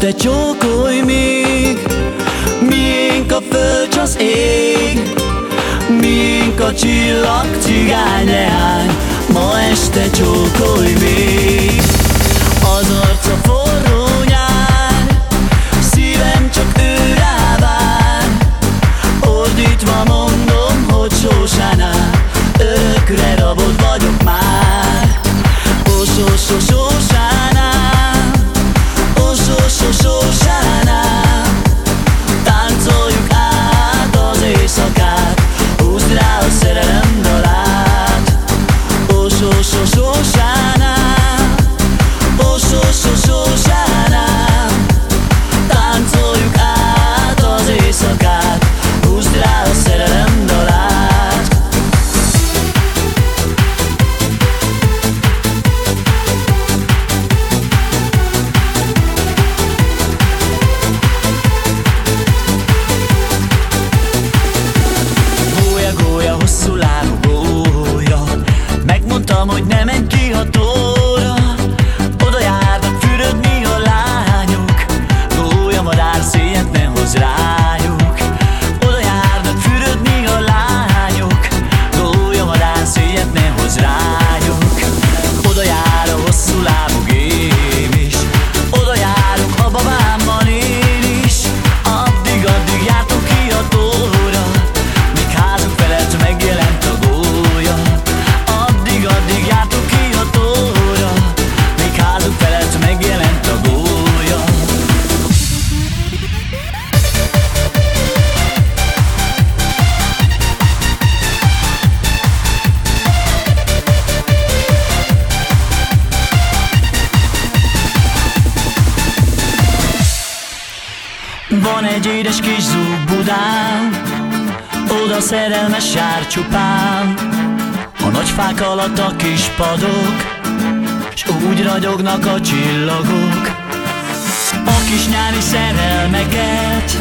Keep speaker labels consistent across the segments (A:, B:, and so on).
A: te csókolj még. Miénk a föld az ég. Miénk a csillag cigányleány Ma este csókolj még. Az arca fog 说。egy édes kis zúg oda szerelmes sár csupán. A nagy fák alatt a kis padok, s úgy ragyognak a csillagok. A kis nyári szerelmeket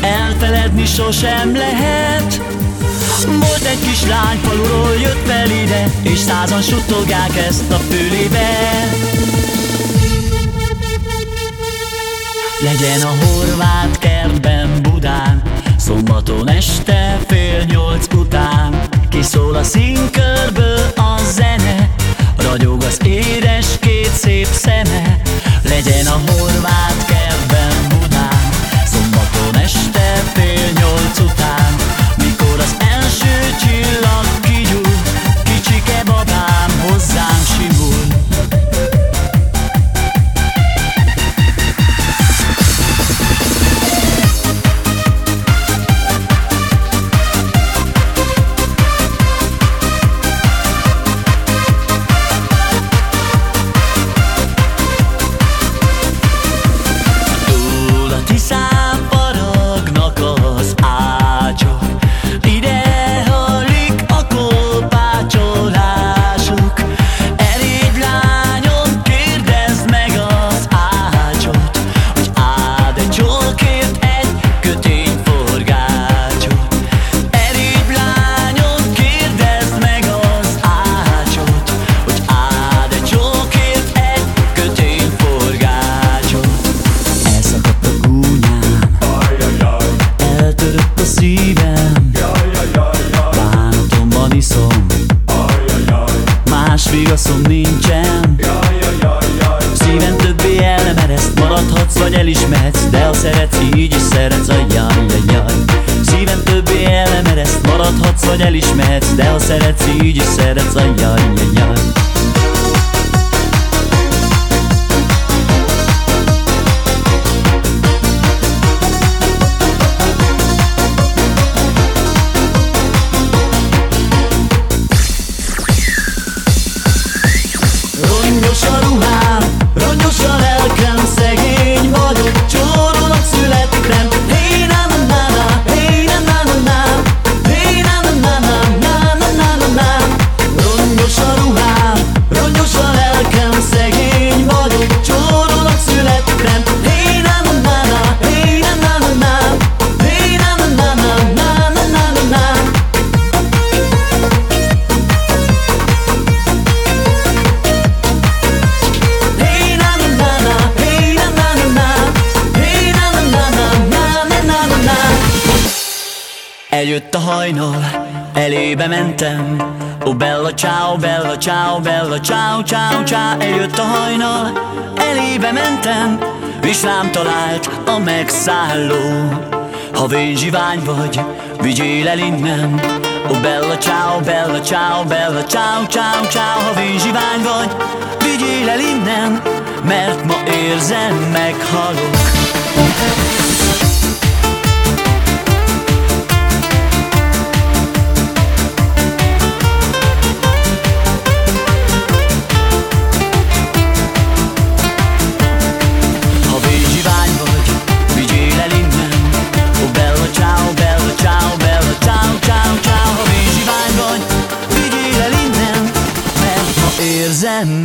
A: elfeledni sosem lehet. Volt egy kis lány faluról jött fel ide, és százan suttogják ezt a fülébe. Legyen a horvát kertben Budán Szombaton este fél nyolc után. Kiszól a színkörből a zene Ragyog az édes két szép szeme. Legyen a horvát vigaszom nincsen jaj, jaj, jaj, ereszt Maradhatsz vagy elismerhetsz De ha szeretsz így is szeretsz Ajjaj, jaj jaj. többé el nem ereszt Maradhatsz vagy elismerhetsz De ha szeretsz így is szeretsz jaj jaj. Eljött a hajnal, elébe mentem. Ó, bella ciao, bella ciao, bella ciao, ciao, ciao. Eljött a hajnal, elébe mentem. És rám talált a megszálló. Ha vényzsivány vagy, vigyél el innen. Ó, bella ciao, bella ciao, bella ciao, ciao, ciao. Ha vényzsivány vagy, vigyél el innen Mert ma érzem, meghalok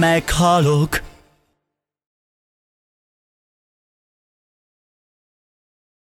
A: meghalok